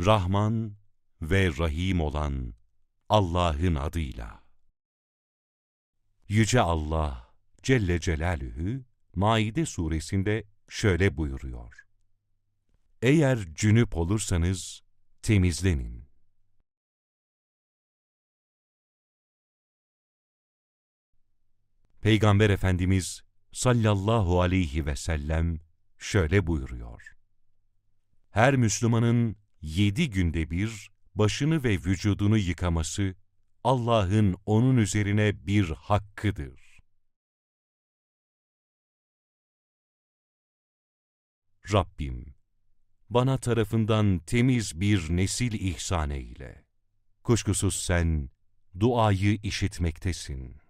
Rahman ve Rahim olan Allah'ın adıyla. Yüce Allah Celle Celaluhu Maide suresinde şöyle buyuruyor. Eğer cünüp olursanız temizlenin. Peygamber Efendimiz sallallahu aleyhi ve sellem şöyle buyuruyor. Her Müslümanın yedi günde bir başını ve vücudunu yıkaması Allah'ın onun üzerine bir hakkıdır. Rabbim, bana tarafından temiz bir nesil ihsan eyle. Kuşkusuz sen duayı işitmektesin.